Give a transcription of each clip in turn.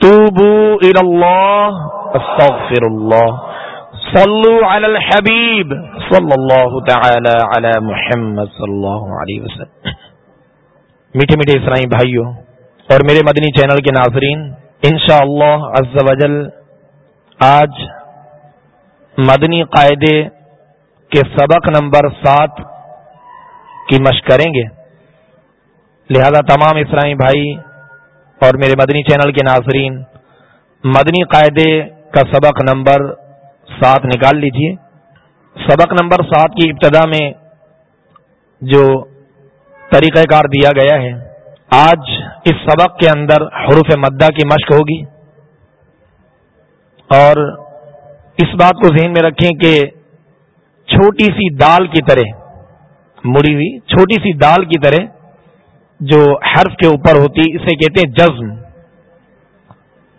توبوا الى الله استغفر الله صلوا على الحبيب صلى الله تعالى على محمد صلى الله عليه وسلم۔ میٹھے میٹھے اسرائی بھائیوں اور میرے مدنی چینل کے ناظرین، انشاءاللہ عز وجل آج مدنی قاعدے کے سبق نمبر سات کی مشق کریں گے۔ لہذا تمام اسرائی بھائی اور میرے مدنی چینل کے ناظرین، مدنی قاعدے کا سبق نمبر سات نکال لیجیے۔ سبق نمبر سات کی ابتدا میں جو طریقہ کار دیا گیا ہے، آج اس سبق کے اندر حروف مدہ کی مشق ہوگی۔ اور اس بات کو ذہن میں رکھیں کہ چھوٹی سی دال کی طرح، مڑی ہوئی، چھوٹی سی دال کی طرح جو حرف کے اوپر ہوتی اسے کہتے ہیں جزم۔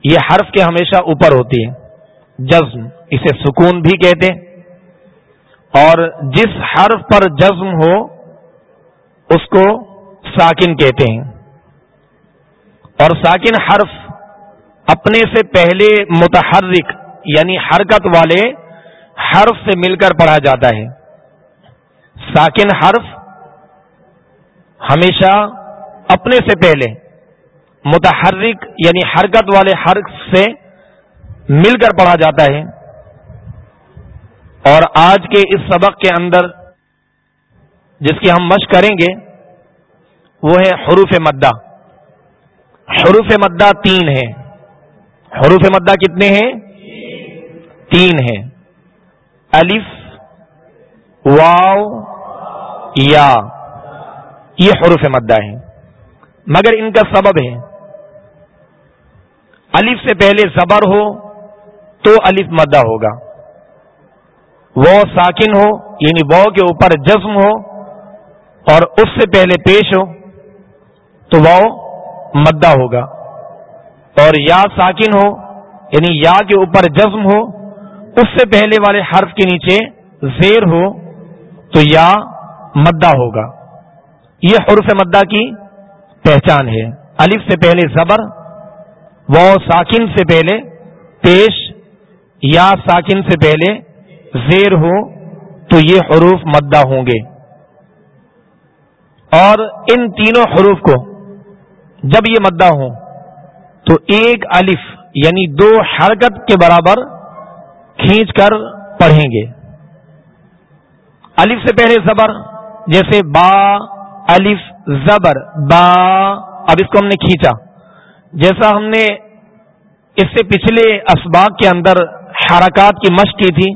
یہ حرف کے ہمیشہ اوپر ہوتی ہے۔ جزم، اسے سکون بھی کہتے اور جس حرف پر جزم ہو، اس کو ساکن کہتے ہیں۔ اور ساکن حرف اپنے سے پہلے متحرک یعنی حرکت والے حرف سے مل کر پڑھا جاتا ہے۔ ساکن حرف ہمیشہ اپنے سے پہلے متحرک یعنی حرکت والے حرک سے مل کر پڑھا جاتا ہے اور آج کے اس سبق کے اندر جس کی ہم مشق کریں گے وہ ہے حروف مدہ۔ حروف مدہ تین ہیں۔ حروف مدہ کتنے ہیں؟ تین ہیں۔ الف، واو، یا۔ یہ حروف مدہ ہیں۔ مگر ان کا سبب ہے۔ الف سے پہلے زبر ہو تو الف مدہ ہوگا۔ وہ ساکن ہو یعنی وہ کے اوپر جزم ہو، اور اس سے پہلے پیش ہو تو وہ مدہ ہوگا۔ اور یا ساکن ہو یعنی یا کے اوپر جزم ہو، اس سے پہلے والے حرف کے نیچے زیر ہو تو یا مدہ ہوگا۔ یہ حرف مدہ کی پہچان ہے۔ الف سے پہلے زبر و ساکن سے پہلے پیش، یا ساکن سے پہلے زیر ہو، تو یہ حروف مدہ ہوں گے۔ اور ان تینوں حروف کو جب یہ مدہ ہوں، تو ایک الف یعنی دو حرکت کے برابر کھینچ کر پڑھیں گے۔ الف سے پہلے زبر، جیسے با، الف زبر، با، اب اس کو ہم نے کھینچا۔ جیسا ہم نے اس سے پچھلے اسباق کے اندر حرکات کی مشق کی تھی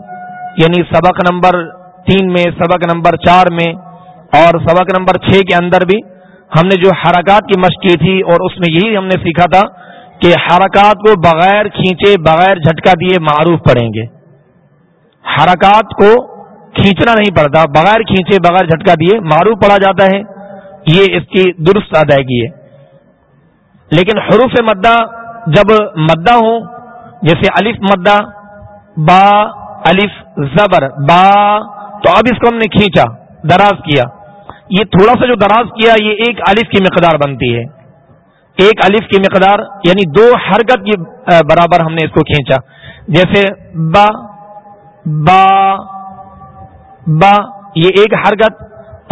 یعنی سبق نمبر تین میں، سبق نمبر چار میں اور سبق نمبر چھ کے اندر بھی ہم نے جو حرکات کی مشق کی تھی اور اس میں یہی ہم نے سیکھا تھا کہ حرکات کو بغیر کھینچے، بغیر جھٹکا دیے معروف پڑیں گے۔ حرکات کو کھینچنا نہیں پڑتا، بغیر کھینچے، بغیر جھٹکا دیے معروف پڑا جاتا ہے۔ یہ اس کی درست ادائیگی ہے۔ لیکن حروف مدہ جب مدہ ہوں، جیسے الف مدہ، با الف زبر، با، تو اب اس کو ہم نے کھینچا، دراز کیا۔ یہ تھوڑا سا جو دراز کیا، یہ ایک الف کی مقدار بنتی ہے۔ ایک الف کی مقدار یعنی دو حرکت کی برابر ہم نے اس کو کھینچا۔ جیسے با با با، یہ ایک حرکت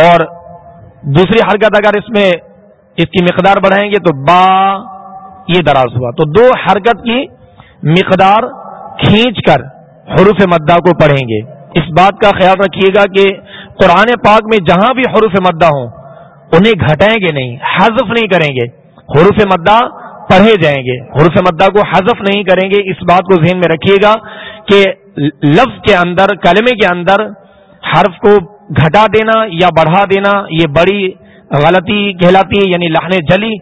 اور دوسری حرکت اگر اس میں اس کی مقدار بڑھائیں گے تو با یہ دراز ہوا۔ تو دو حرکت کی مقدار کھینچ کر حروف مدہ کو پڑھیں گے۔ اس بات کا خیال رکھیے گا کہ قرآن پاک میں جہاں بھی حروف مدہ ہوں، انہیں گھٹائیں گے نہیں، حذف نہیں کریں گے۔ حروف مدہ پڑھے جائیں گے۔ حروف مدہ کو حذف نہیں کریں گے۔ اس بات کو ذہن میں رکھیے گا کہ لفظ کے اندر، کلمے کے اندر حرف کو گھٹا دینا یا بڑھا دینا، یہ بڑی غلطی کہلاتی ہے یعنی لہن جلی،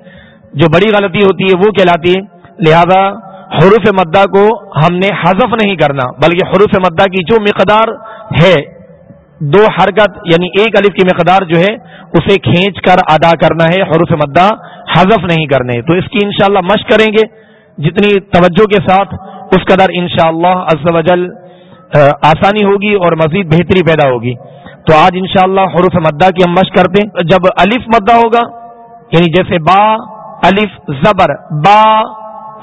جو بڑی غلطی ہوتی ہے وہ کہلاتی ہے۔ لہذا حروف مدہ کو ہم نے حذف نہیں کرنا، بلکہ حروف مدہ کی جو مقدار ہے، دو حرکت یعنی ایک الف کی مقدار جو ہے، اسے کھینچ کر ادا کرنا ہے، حروف مدہ حذف نہیں کرنے۔ تو اس کی انشاءاللہ مشق کریں گے، جتنی توجہ کے ساتھ اس قدر انشاءاللہ شاء اللہ آسانی ہوگی اور مزید بہتری پیدا ہوگی۔ تو آج انشاءاللہ حروف مدہ کی ہم مشق کرتے ہیں۔ جب الف مدہ ہوگا یعنی جیسے با، الف زبر، با،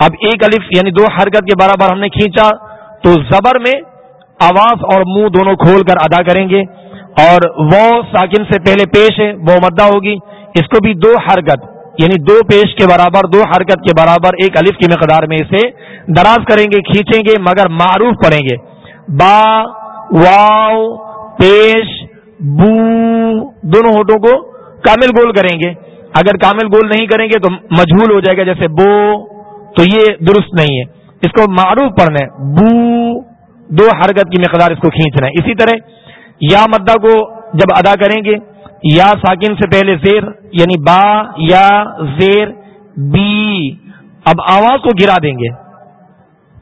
اب ایک الف یعنی دو حرکت کے برابر ہم نے کھینچا، تو زبر میں آواز اور منہ دونوں کھول کر ادا کریں گے۔ اور وہ ساکن سے پہلے پیش ہے وہ مدہ ہوگی۔ اس کو بھی دو حرکت یعنی دو پیش کے برابر، دو حرکت کے برابر ایک الف کی مقدار میں اسے دراز کریں گے، کھینچیں گے، مگر معروف پڑیں گے۔ با واؤ پیش بو دونوں ہوٹوں کو کامل گول کریں گے۔ اگر کامل گول نہیں کریں گے تو مجھول ہو جائے گا، جیسے بو، تو یہ درست نہیں ہے۔ اس کو معروف پڑھنا ہے۔ بو، دو حرکت کی مقدار اس کو کھینچنا ہے۔ اسی طرح یا مدہ کو جب ادا کریں گے، یا ساکن سے پہلے زیر یعنی با، یا زیر، بی۔ اب آواز کو گرا دیں گے۔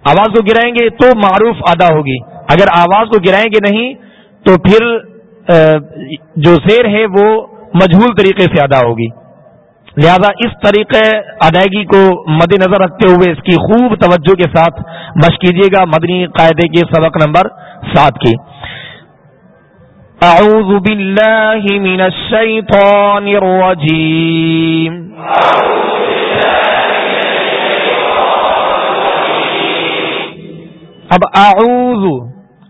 آواز کو گرائیں گے تو معروف ادا ہوگی۔ اگر آواز کو گرائیں گے نہیں، تو پھر جو زیر ہے وہ مجھول طریقے سے ادا ہوگی۔ لہذا اس طریقے ادائیگی کو مد نظر رکھتے ہوئے اس کی خوب توجہ کے ساتھ مشق کیجیے گا مدنی قاعدے کے سبق نمبر سات کی اعوذ باللہ من الشیطان الرجیم۔ اب اعوذ،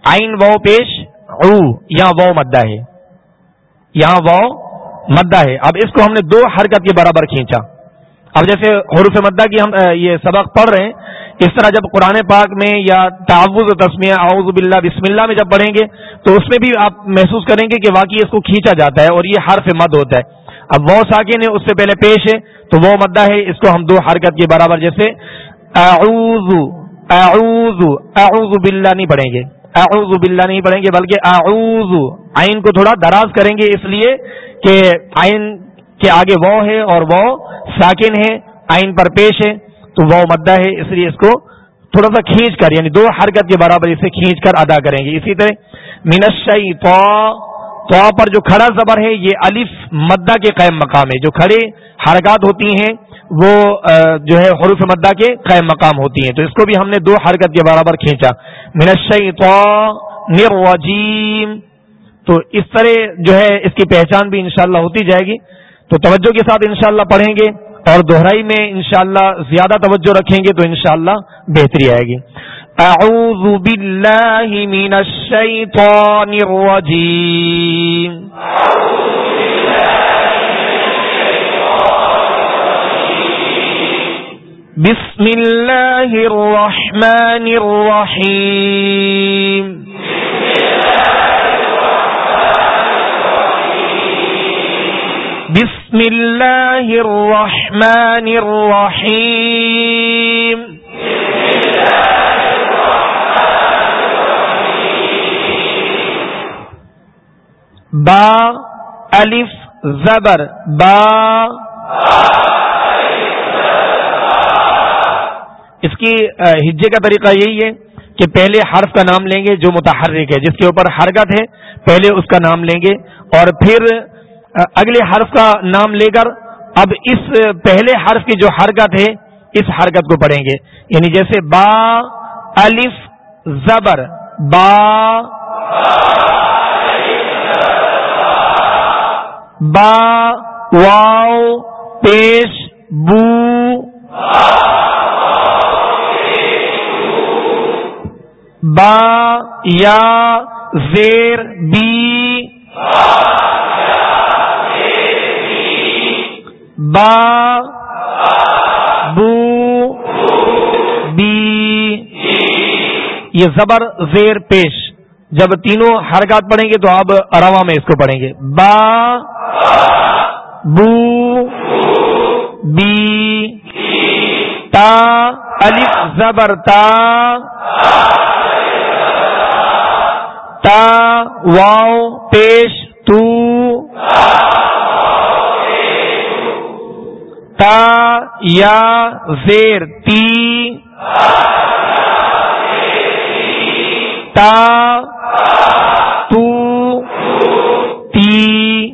عین وہ پیش۔ او یہاں وہ مدہ ہے۔ یہاں وہ مدہ ہے۔ اب اس کو ہم نے دو حرکت کے برابر کھینچا۔ اب جیسے حروف مدہ کی ہم یہ سبق پڑھ رہے ہیں، اس طرح جب قرآن پاک میں یا تعوض و تسمیہ، اعوذ باللہ، بسم اللہ میں جب پڑھیں گے، تو اس میں بھی آپ محسوس کریں گے کہ واقعی اس کو کھینچا جاتا ہے اور یہ حرف مد ہوتا ہے۔ اب وہ ساکن ہے، اس سے پہلے پیش ہے، تو وہ مدہ ہے، اس کو ہم دو حرکت کے برابر جیسے اعوذ اعوذ اعوذ باللہ نہیں پڑھیں گے۔ اعوذ باللہ نہیں پڑھیں گے، بلکہ اعوذ، آئین کو تھوڑا دراز کریں گے اس لیے کہ آئین کے آگے وہ ہے اور وہ ساکن ہے، آئین پر پیش ہے، تو وہ مدہ ہے، اس لیے اس کو تھوڑا سا کھینچ کر یعنی دو حرکت کے برابر اسے کھینچ کر ادا کریں گے۔ اسی طرح منشی تو تو پر جو کھڑا زبر ہے، یہ الف مدہ کے قائم مقام ہے۔ جو کھڑے حرکات ہوتی ہیں، وہ جو ہے حروف مدہ کے قائم مقام ہوتی ہیں۔ تو اس کو بھی ہم نے دو حرکت کے برابر کھینچا۔ مینشئی تو تو اس طرح جو ہے اس کی پہچان بھی انشاءاللہ ہوتی جائے گی۔ تو توجہ کے ساتھ انشاءاللہ پڑھیں گے۔ اور دوہرائی میں انشاءاللہ زیادہ توجہ رکھیں گے تو انشاءاللہ بہتری آئے گی۔ اعوذ باللہ من الشیطان الرجیم۔ بسم اللہ الرحمن الرحیم۔ بسم اللہ الرحمن الرحیم با الف زبر با اس کی ہجے کا طریقہ یہی ہے کہ پہلے حرف کا نام لیں گے جو متحرک ہے جس کے اوپر حرکت ہے پہلے اس کا نام لیں گے اور پھر اگلے حرف کا نام لے کر اب اس پہلے حرف کی جو حرکت ہے، اس حرکت کو پڑھیں گے۔ یعنی جیسے با، الف، زبر۔ با با واؤ پیش، بو۔ با، یا، زیر، بی۔ با بو بی یہ زبر زیر پیش جب تینوں حرکات پڑھیں گے تو آپ روا میں اس کو پڑھیں گے با بو بی تا الف زبر تا تا واؤ پیش تو تا، یا، زیر، تی۔ تا، تو، تی۔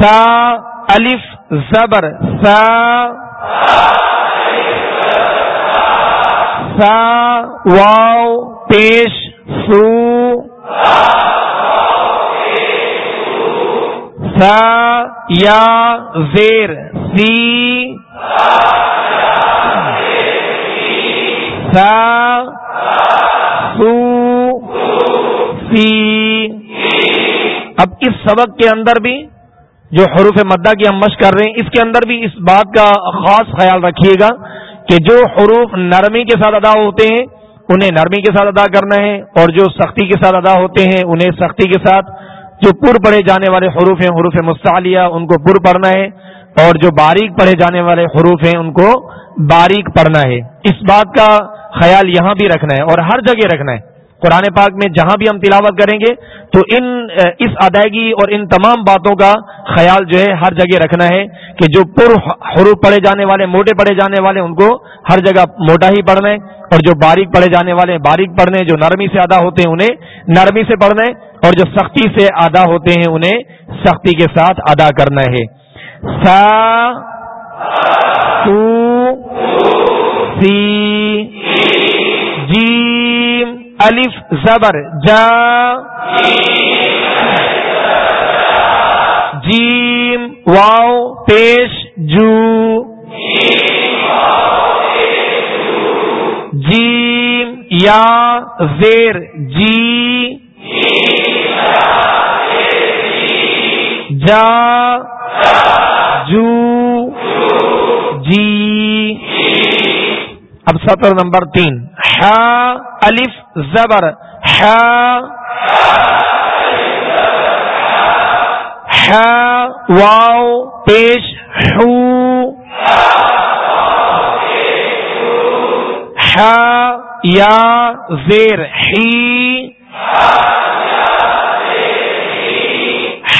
سا، الف، زبر، سا۔ سا واؤ پیش، سو۔ یا، زیر، سی۔ سا سو، سی۔ اب اس سبق کے اندر بھی جو حروف مدہ کی ہم مشق کر رہے ہیں، اس کے اندر بھی اس بات کا خاص خیال رکھیے گا کہ جو حروف نرمی کے ساتھ ادا ہوتے ہیں، انہیں نرمی کے ساتھ ادا کرنا ہے اور جو سختی کے ساتھ ادا ہوتے ہیں، انہیں سختی کے ساتھ جو پر پڑھے جانے والے حروف ہیں، حروف مستعلیہ، ان کو پر پڑھنا ہے، اور جو باریک پڑھے جانے والے حروف ہیں، ان کو باریک پڑھنا ہے۔ اس بات کا خیال یہاں بھی رکھنا ہے اور ہر جگہ رکھنا ہے۔ قرآن پاک میں جہاں بھی ہم تلاوت کریں گے، تو ان، اس ادائیگی اور ان تمام باتوں کا خیال جو ہے، ہر جگہ رکھنا ہے کہ جو پر حروف پڑھے جانے والے، موٹے پڑھے جانے والے، ان کو ہر جگہ موٹا ہی پڑھنا ہے۔ اور جو باریک پڑھے جانے والے، باریک پڑھنے، جو نرمی سے ادا ہوتے ہیں، انہیں نرمی سے پڑھنا ہے۔ اور جو سختی سے ادا ہوتے ہیں انہیں سختی کے ساتھ ادا کرنا ہے۔ سا سی، جیم، الف، زبر، جا، جیم واؤ پیش، جو، جیم، یا، زیر جی جا جو جی۔ اب سطر نمبر تین۔ الف زبر۔ واؤ پیش یا زیر ہی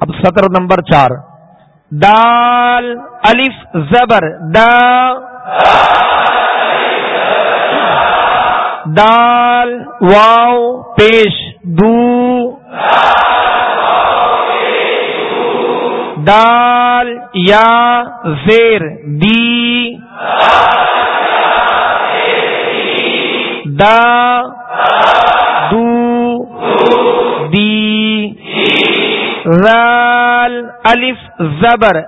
اب سطر نمبر چار. دال الف زبر. دا. دال واؤ پیش. دو. دال یا زیر. دی. دا دو دی رال الف، زبر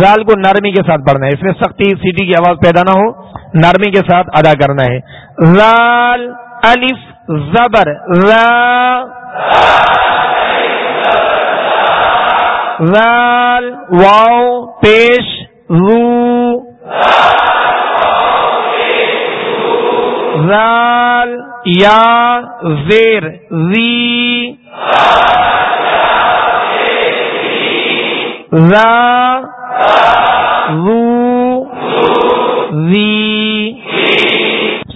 زال کو نرمی کے ساتھ پڑھنا ہے، اس میں سختی سیٹی کی آواز پیدا نہ ہو، نرمی کے ساتھ ادا کرنا ہے۔ رال الف، زبر رال واؤ پیش، رو. رال یا زیر زی را رو زی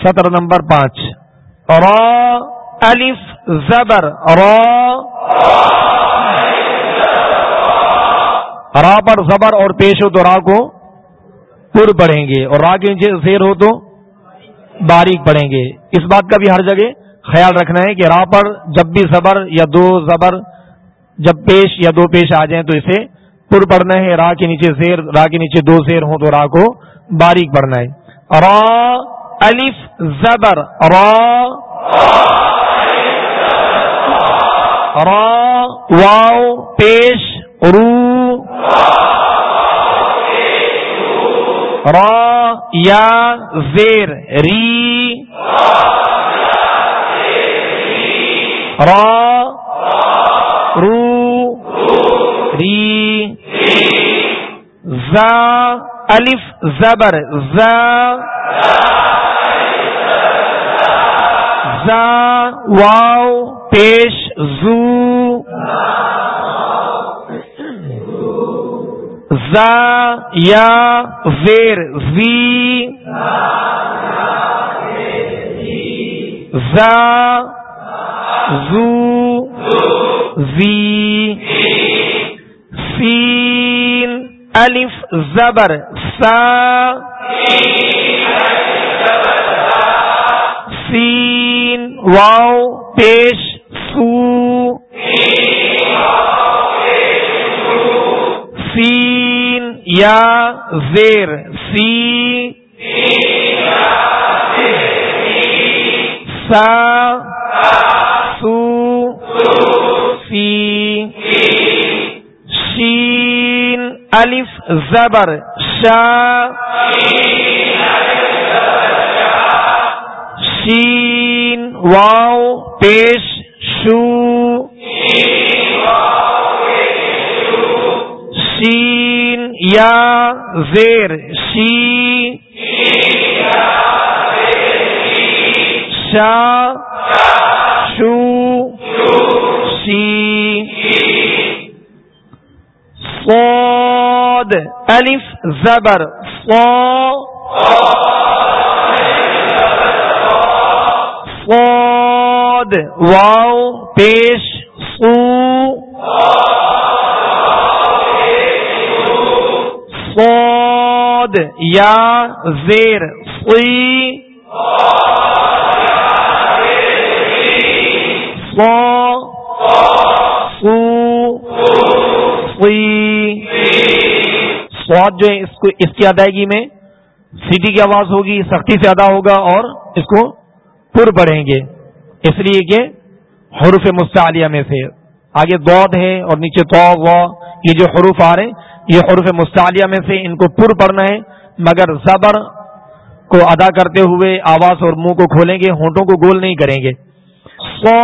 سطر نمبر پانچ را الف زبر را را پر زبر اور پیش ہو تو را کو پر پڑھیں گے اور را کے نیچے زیر ہو تو باریک پڑھیں گے۔ اس بات کا بھی ہر جگہ خیال رکھنا ہے کہ راہ پر جب بھی زبر یا دو زبر، جب پیش یا دو پیش آ جائیں تو اسے پر پڑھنا ہے۔ راہ کے نیچے زیر، راہ کے نیچے دو زیر ہوں تو راہ کو باریک پڑھنا ہے۔ را، الف، زبر۔ را را واؤ پیش، رو۔ را یا زیر ری را رو ری زا الف زبر زا زا واو پیش زو زا، یا، زیر، زی۔ زا، زو، زی۔ سین، الف، زبر، سا۔ سین واؤ پیش، سو۔ سین یا زیر سی سا سو سی شین الف زبر شا شین واؤ پیش شو یا زیر شی شا شو سی صاد الف زبر صا صاد واو پیش سو صاد یا زیر صی سواد جو ہے، اس کو، اس کی ادائیگی میں سیٹی کی آواز ہوگی، سختی سے ادا ہوگا اور اس کو پر پڑھیں گے. اس لیے کہ حروف مستعلیہ میں سے آگے دود ہے اور نیچے تو یہ جو حروف آ رہے یہ حروف مستعلیہ میں سے ان کو پر پڑھنا ہے، مگر زبر کو ادا کرتے ہوئے آواز اور منہ کو کھولیں گے، ہونٹوں کو گول نہیں کریں گے۔ سو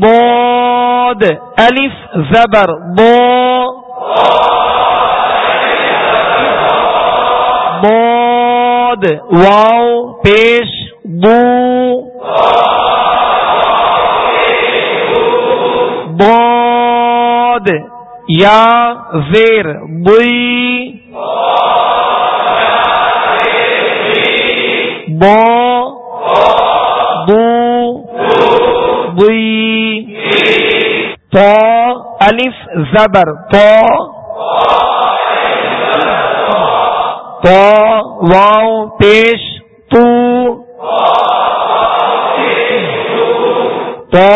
بود الف، زبر بو بود واو، پیش، بو بود یا، زیر بوئی بو بو بوئی تو الف، زبر تو تو واؤ پیش تو تو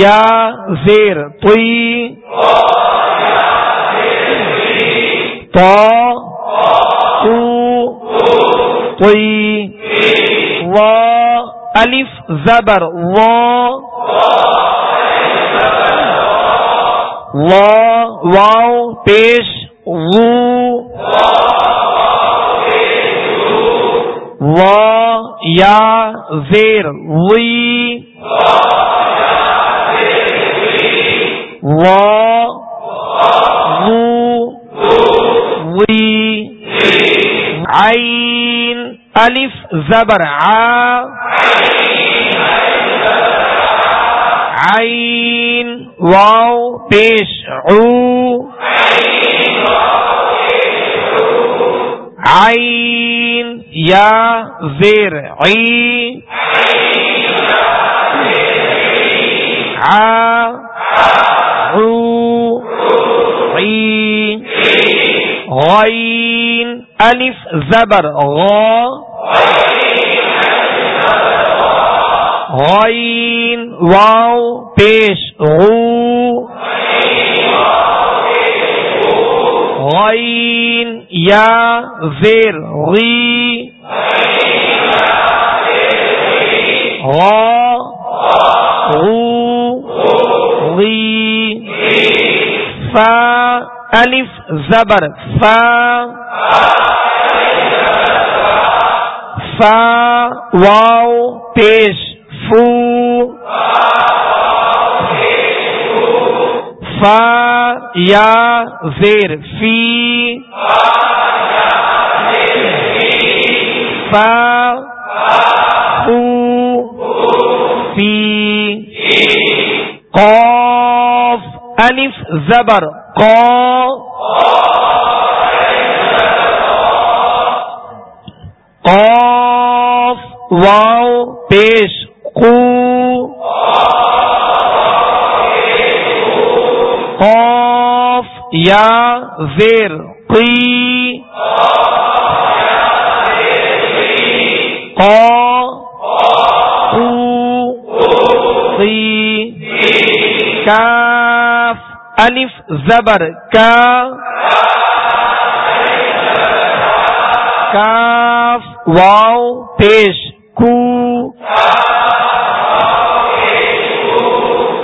یا زیر توئی تو توئی و الف زبر و واؤ پیش و یا زیر وی. وی. عین الف زبر ع عین واو پیش عو. عین یا زیر عی غین الف زبر غین واو پیش غو یا زیر غی غا غو غی فا الف زبر فا فا واو پیش فو فا یا زیر فی فا فو فی قاف الف زبر قا قاف واو پیش قو قاف یا زیر کاف الف زبر کا کاف واؤ پیش کو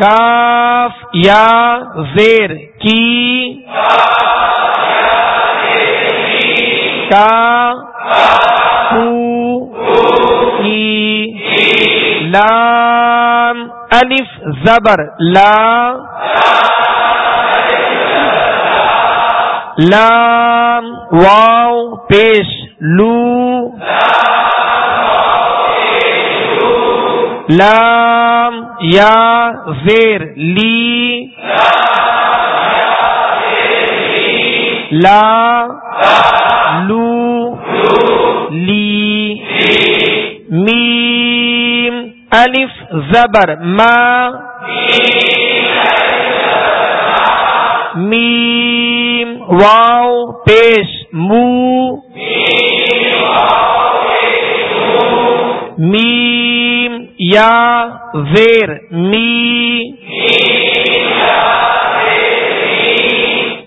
کاف یا زیر کی کا لام الف زبر. لا. لام. واو. پیش. لو. لام. یا. زیر. لی. لا. لو لی میم الف زبر ما میم واو پیش مو میم یا زیر می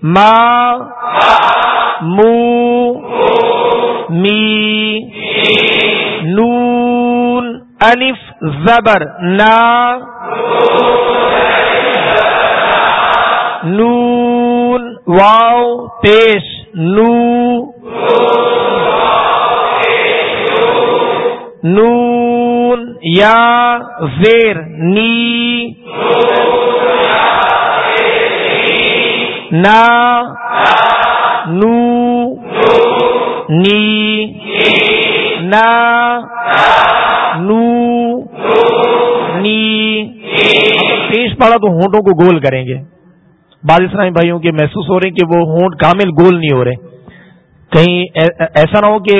ما الف زبر. نا نون. واو. پیش. نو. نون. یا. زیر. نی. نا. نو. نی. نا. نو نی پیش پڑا تو ہونٹوں کو گول کریں گے بعض اسلامی بھائیوں کے محسوس ہو رہے ہیں کہ وہ ہونٹ کامل گول نہیں ہو رہے کہیں ایسا نہ ہو کہ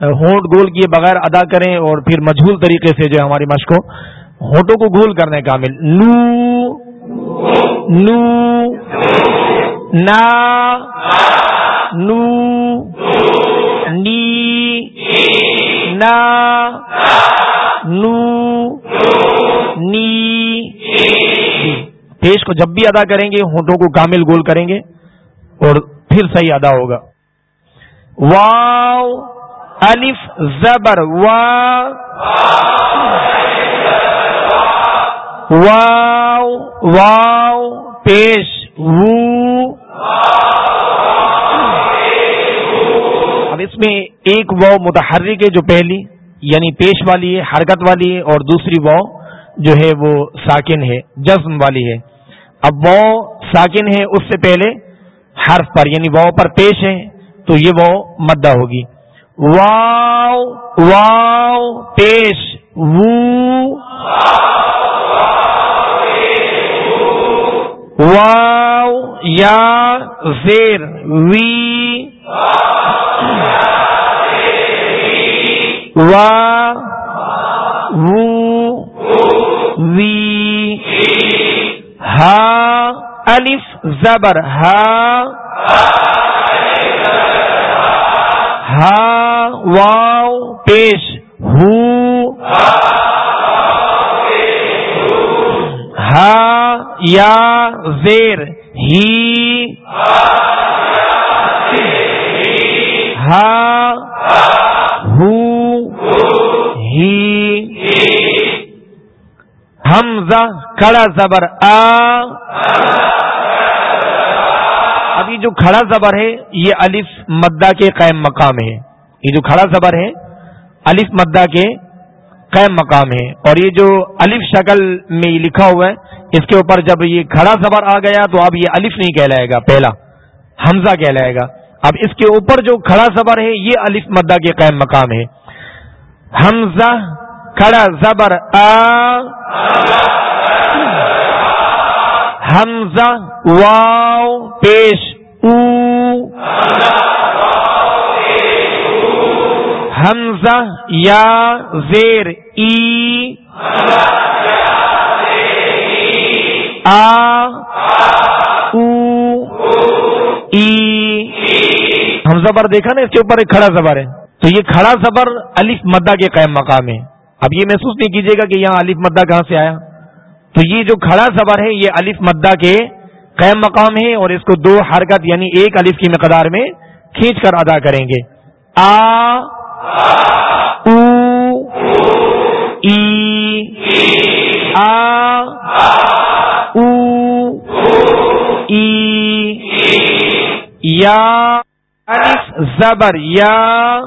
ہونٹ گول کیے بغیر ادا کریں اور پھر مجھول طریقے سے جو ہے ہماری مشق کو ہونٹوں کو گول کرنا ہے کامل نو نو نا نو نی نا، نو، نی، پیش کو جب بھی ادا کریں گے، ہونٹوں کو کامل گول کریں گے اور پھر صحیح ادا ہوگا۔ واؤ الف، زبر، وا، واو واو، پیش، وو میں ایک واؤ متحرک ہے جو پہلی یعنی پیش والی ہے، حرکت والی ہے، اور دوسری واؤ جو ہے وہ ساکن ہے، جزم والی ہے۔ اب واؤ ساکن ہے اس سے پہلے حرف پر یعنی واؤ پر پیش ہے، تو یہ واؤ مدہ ہوگی۔ واو واو، پیش، وو۔ واو، یا، زیر، وی۔ وا وو وی ہا الف زبر ہا ہا واؤ پیش ہو ہا یا زیر ہی ہا ہی حمزہ کڑا زبر آ۔ ابھی جو کھڑا زبر ہے، یہ الف مدہ کے قائم مقام ہے۔ یہ جو کھڑا زبر ہے، الف مدہ کے قائم مقام ہے۔ اور یہ جو الف شکل میں لکھا ہوا ہے، اس کے اوپر جب یہ کھڑا زبر آ گیا، تو اب یہ الف نہیں کہلائے گا۔ پہلا، حمزہ کہلائے گا۔ اب اس کے اوپر جو کھڑا زبر ہے، یہ الف مدہ کے قائم مقام ہے۔ حمزہ کھڑا زبر آ حمزہ واو پیش او حمزہ یا زیر ای آ حمزہ پر دیکھا نا اس کے اوپر ایک کھڑا زبر ہے تو یہ کھڑا زبر الف مدہ کے قائم مقام ہے۔ اب یہ محسوس نہیں کیجیے گا کہ یہاں الف مدہ کہاں سے آیا۔ تو یہ جو کھڑا زبر ہے، یہ الف مدہ کے قائم مقام ہے اور اس کو دو حرکت یعنی ایک الف کی مقدار میں کھینچ کر ادا کریں گے۔ آ یا زبر، یا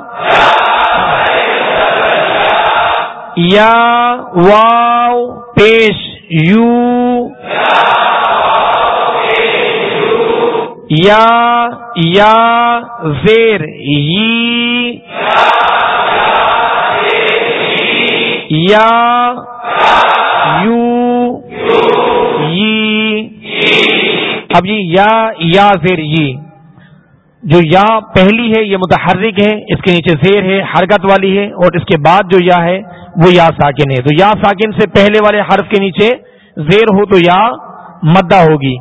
یا واو، پیش، یو، یا یا، زیر ی یا، یو اب یہ یا یا، زیر ی جو یا پہلی ہے یہ متحرک ہے، اس کے نیچے زیر ہے، حرکت والی ہے اور اس کے بعد جو یا ہے وہ یا ساکن ہے۔ تو یا ساکن سے پہلے والے حرف کے نیچے زیر ہو تو یا مدہ ہوگی۔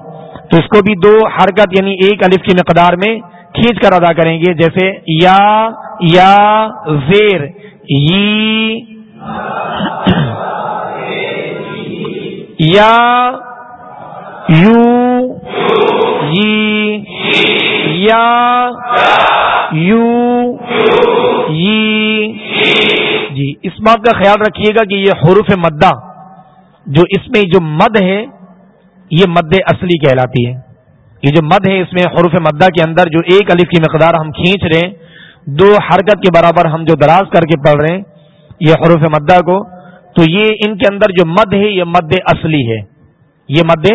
تو اس کو بھی دو حرکت یعنی ایک الف کی مقدار میں کھینچ کر ادا کریں گے، جیسے یا یا، زیر یا، یو یا یو جی اس بات کا خیال رکھیے گا کہ یہ حروف مدہ جو اس میں جو مد ہے، یہ مد اصلی کہلاتی ہے۔ یہ جو مد ہے، اس میں حروف مدہ کے اندر جو ایک الف کی مقدار ہم کھینچ رہے ہیں، دو حرکت کے برابر ہم جو دراز کر کے پڑھ رہے ہیں، یہ حروف مدہ کو، تو یہ ان کے اندر جو مد ہے، یہ مد اصلی ہے۔ یہ مد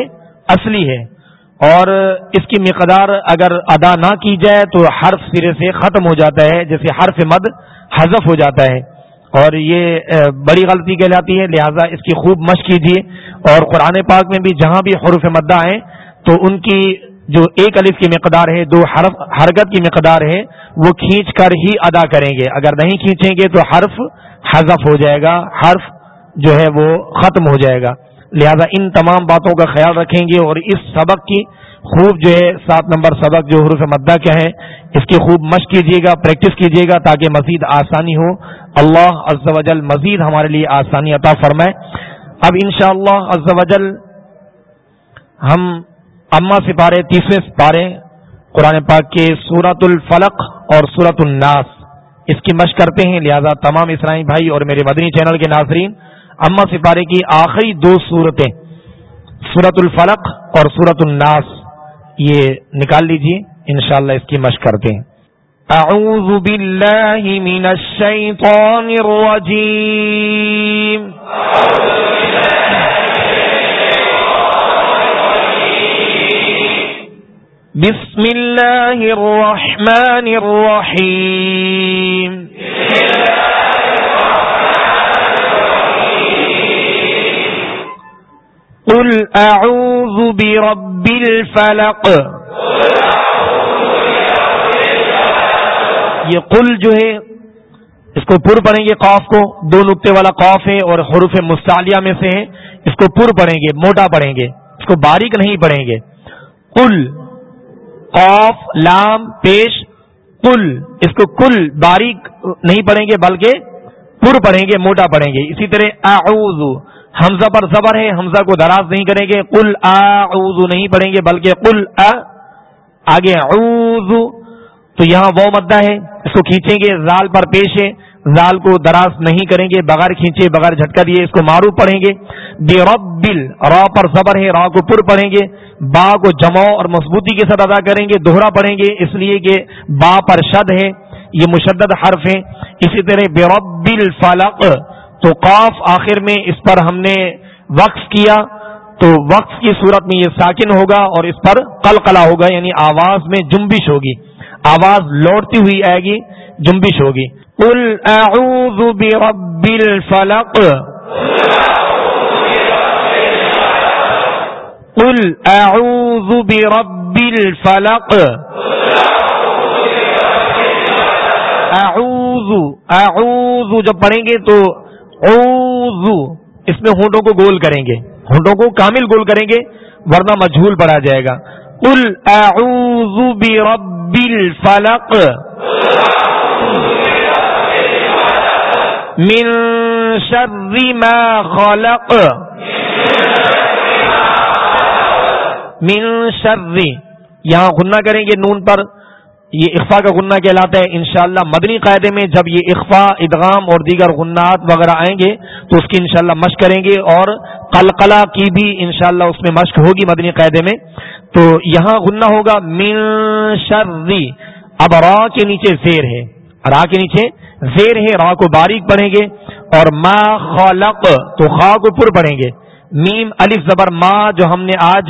اصلی ہے۔ اور اس کی مقدار اگر ادا نہ کی جائے تو حرف سرے سے ختم ہو جاتا ہے، جیسے حرف مد حذف ہو جاتا ہے۔ اور یہ بڑی غلطی کہلاتی ہے، لہذا اس کی خوب مشق کیجیے اور قرآن پاک میں بھی جہاں بھی حروف مدہ آئیں تو ان کی جو ایک الف کی مقدار ہے، دو حرف، حرکت کی مقدار ہے، وہ کھینچ کر ہی ادا کریں گے۔ اگر نہیں کھینچیں گے تو حرف حذف ہو جائے گا، حرف جو ہے وہ ختم ہو جائے گا۔ لہذا ان تمام باتوں کا خیال رکھیں گے اور اس سبق کی خوب جو ہے، سات نمبر سبق جو حروف مدہ کیا ہے اس کی خوب مشق کیجیے گا، پریکٹس کیجیے گا تاکہ مزید آسانی ہو۔ اللہ عز و جل مزید ہمارے لیے آسانی عطا فرمائے۔ اب انشاءاللہ شاء اللہ جل ہم اما سپارے، تیسویں سپارے قرآن پاک کے سورت الفلق اور سورت الناس۔ اس کی مشق کرتے ہیں، لہذا تمام اسرائی بھائی اور میرے مدنی چینل کے ناظرین اما سپارے کی آخری دو صورتیں سورت الفلق اور سورت الناس۔ یہ نکال لیجیے انشاءاللہ اس کی مشق کرتے ہیں۔ اعوذ باللہ من الشیطان الرجیم۔ بسم اللہ الرحمن الرحیم۔ بسم اللہ قل اعوذ برب الفلق یہ قل جو ہے، اس کو پر پڑھیں گے قوف کو، دو نقطے والا قوف ہے اور حروف مستعلیہ میں سے ہے، اس کو پر پڑھیں گے، موٹا پڑھیں گے، اس کو باریک نہیں پڑھیں گے۔ کل قوف لام، پیش کل اس کو کل باریک نہیں پڑھیں گے، بلکہ پر پڑھیں گے، موٹا پڑھیں گے۔ اسی طرح اعوذ حمزہ پر زبر ہے، حمزہ کو دراز نہیں کریں گے۔ کل اعوذ نہیں پڑھیں گے، بلکہ کل آگے اعوذ۔ تو یہاں وہ مدہ ہے، اس کو کھینچیں گے، زال پر پیش ہے۔ زال کو دراز نہیں کریں گے، بغیر کھینچے، بغیر جھٹکا دیے اس کو مارو پڑھیں گے۔ بے ربل را پر صبر ہے، را کو پر پڑھیں گے۔ با کو جمع اور مضبوطی کے ساتھ ادا کریں گے، دوہرا پڑھیں گے۔ اس لیے کہ با پر شد ہے، یہ مشدد حرف ہے اسی طرح بے ربل فلق تو قاف آخر میں اس پر ہم نے وقف کیا، تو وقف کی صورت میں یہ ساکن ہوگا اور اس پر قلقلہ ہوگا یعنی آواز میں جنبش ہوگی۔ آواز لوٹتی ہوئی آئے گی، جنبش ہوگی۔ قل اعوذ برب الفلق۔ قل اعوذ برب الفلق۔ اعوذ اعوذ جب پڑھیں گے تو اوزو اس میں ہونٹوں کو گول کریں گے۔ ہونٹوں کو کامل گول کریں گے، ورنہ مجھول پڑا جائے گا۔ قل اعوذ برب الفلق من شر ما خلق من شر۔ یہاں غنہ کریں گے نون پر۔ یہ اخفا کا غنہ کہلاتا ہے، انشاءاللہ مدنی قاعدے میں جب یہ اخفا ادغام اور دیگر غنات وغیرہ آئیں گے، تو اس کی انشاءاللہ مشق کریں گے اور قلقلہ کی بھی انشاءاللہ اس میں مشق ہوگی مدنی قاعدے میں۔ تو یہاں غنہ ہوگا، من شرری اب را کے نیچے زیر ہے۔ را کے نیچے زیر ہے، را کو باریک پڑھیں گے اور ما خلق، تو خا کو پر پڑھیں گے۔ میم الف زبر ما جو ہم نے آج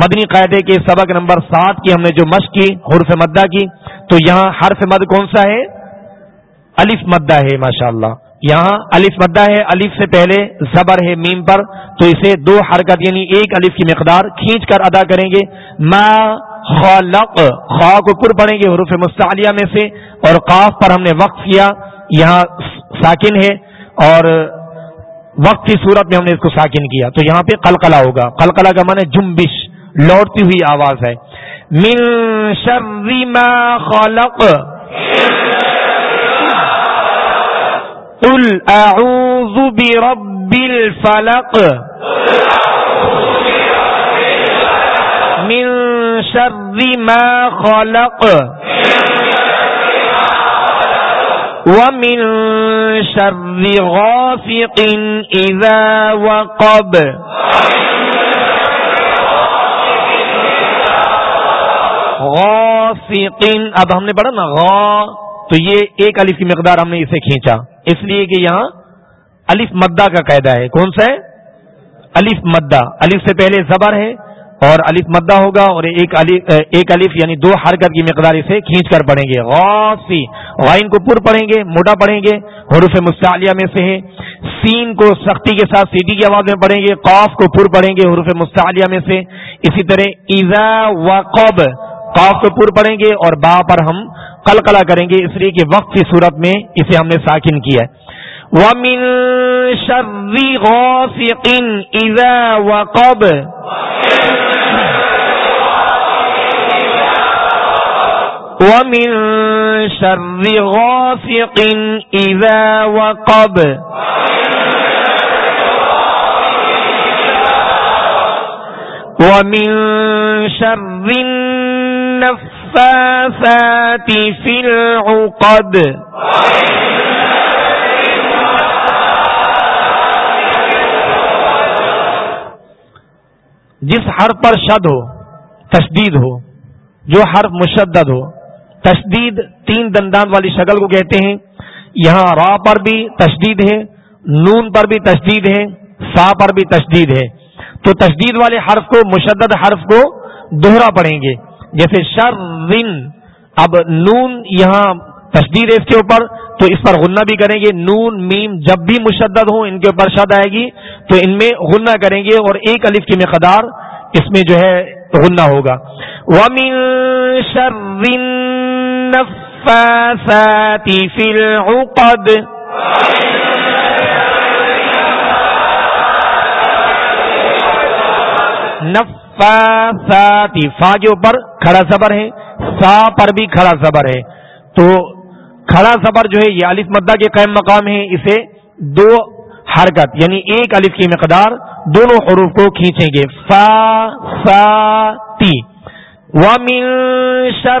مدنی قاعدے کے سبق نمبر سات کی ہم نے جو مشق کی، حرف مدہ کی، تو یہاں حرف مد کون سا ہے؟ الف مدہ ہے ماشاء اللہ یہاں الف مدہ ہے، الف سے پہلے زبر ہے میم پر، تو اسے دو حرکت یعنی ایک الف کی مقدار کھینچ کر ادا کریں گے۔ ما خلق خا کو پر پڑیں گے حروف مستعلیہ میں سے، اور قاف پر ہم نے وقف کیا۔ یہاں ساکن ہے، اور وقت کی صورت میں ہم نے اس کو ساکن کیا۔ تو یہاں پہ قلقلہ ہوگا۔ قلقلہ کا معنی جمبش لوٹتی ہوئی آواز ہے۔ من شر ما خلق۔ قل اعوذ برب الفلق۔ من شر ما خلق۔ ومن شر غافق اذا وقب. غافقین اب ہم نے پڑھا نا غا، تو یہ ایک الف کی مقدار ہم نے اسے کھینچا۔ اس لیے کہ یہاں الف مدہ کا قاعدہ ہے۔ کون سا ہے؟ الف مدہ۔ الف سے پہلے زبر ہے اور الف مدہ ہوگا اور ایک الف ایک الف یعنی دو حرکت کی مقدار اسے کھینچ کر پڑھیں گے۔ غافی غائن کو پر پڑھیں گے، موٹا پڑھیں گے۔ حروف مستعلیہ میں سے ہے۔ سین کو سختی کے ساتھ سیٹی کی آواز میں پڑھیں گے۔ قاف کو پر پڑھیں گے حروف مستعلیہ میں سے۔ اسی طرح ایزا وقب، قاف کو پور پڑیں گے اور با پر ہم قلقلہ کریں گے۔ اس لیے کہ وقت کی صورت میں اسے ہم نے ساکن کیا ہے۔ وَمِن شَرِّ غَافِقٍ إِذَا وَقَبْ۔ وَمِن شَرِّ غَافِقٍ إِذَا وَقَبْ. وَمِن شَرِّ النفاثات في العقد. جس حرف پر شد ہو، تشدید ہو، جو حرف مشدد ہو تشدید تین دندان والی شکل کو کہتے ہیں۔ یہاں را پر بھی تشدید ہے، نون پر بھی تشدید ہے، سا پر بھی تشدید ہے۔ تو تشدید والے حرف کو، مشدد حرف کو دوہرا پڑیں گے۔ جیسے شر اب نون یہاں تشدید ہے اس کے اوپر، تو اس پر غنہ بھی کریں گے۔ نون، میم جب بھی مشدد ہوں، ان کے اوپر شد آئے گی۔ تو ان میں غنہ کریں گے اور ایک الف کی مقدار اس میں جو ہے غنہ ہوگا۔ وَمِن شَرِّ النَّفَّاثَاتِ فِي الْعُقَدِ. نف فا کے اوپر کھڑا زبر ہے، سا پر بھی کھڑا زبر ہے۔ تو کھڑا زبر جو ہے، یہ الف مدہ کے قائم مقام ہے، اسے دو حرکت یعنی ایک الف کی مقدار دونوں حروف کو کھینچیں گے۔ فا، سا، تی۔ ومن شر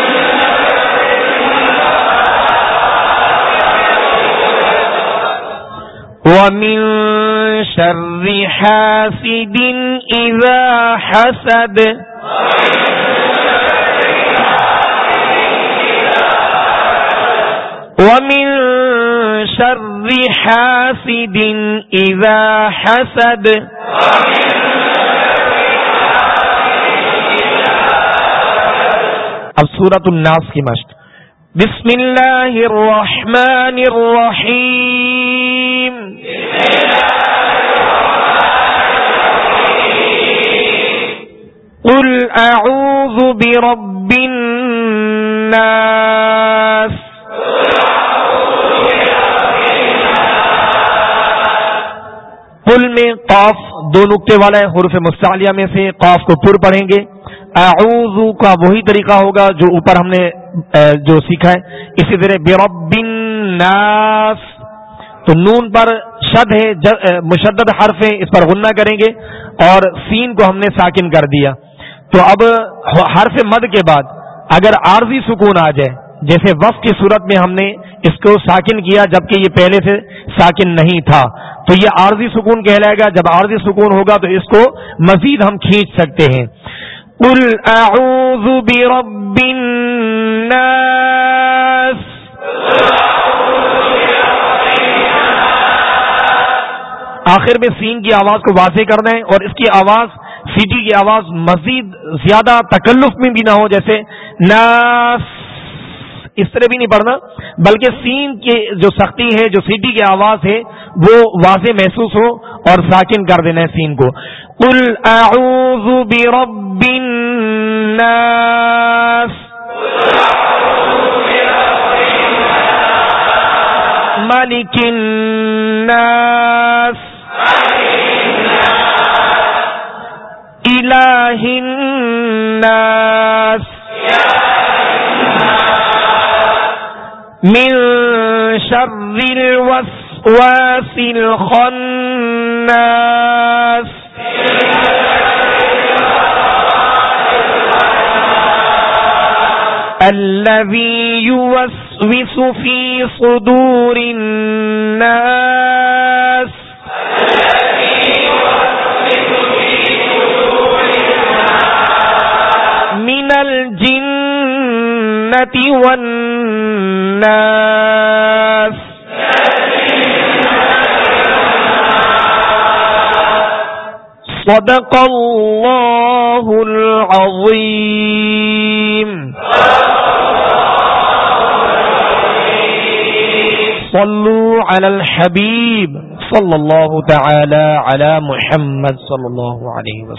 ومن شر حاسد إذا حسد ومن شر حاسد إذا حسد اب سورت الناس کی مشق. بسم اللہ الرحمن الرحیم. قل اعوذ برب الناس قل میں قاف دو نقطے والا ہے حرف مستعلیہ میں سے قاف کو پر پڑھیں گے۔ اعوذ کا وہی طریقہ ہوگا جو اوپر ہم نے جو سیکھا ہے۔ اسی طرح برب الناس تو نون پر شد ہے مشدد حرف ہے اس پر غنہ کریں گے۔ اور سین کو ہم نے ساکن کر دیا۔ تو اب حرف مد کے بعد اگر عارضی سکون آ جائے، جیسے وف کی صورت میں ہم نے اس کو ساکن کیا جبکہ یہ پہلے سے ساکن نہیں تھا، تو یہ عارضی سکون کہلائے گا۔ جب عارضی سکون ہوگا تو اس کو مزید ہم کھینچ سکتے ہیں۔ قل اعوذ برب الناس آخر میں سین کی آواز کو واضح کر دیں اور اس کی آواز سیٹی کی آواز مزید زیادہ تکلف میں بھی نہ ہو، جیسے ناس اس طرح بھی نہیں پڑھنا، بلکہ سین کی جو سختی ہے، جو سیٹی کی آواز ہے، وہ واضح محسوس ہو اور ساکن کر دینا ہے سین کو۔ قل اعوذ برب الناس۔ ملک الناس۔ الہ الناس من شر الوسواس الخناس الذي يوسوس في صدور الناس الجنة والناس. صدق الله العظيم. صلوا على الحبيب. صلى الله تعالى على محمد صلى الله عليه وسلم.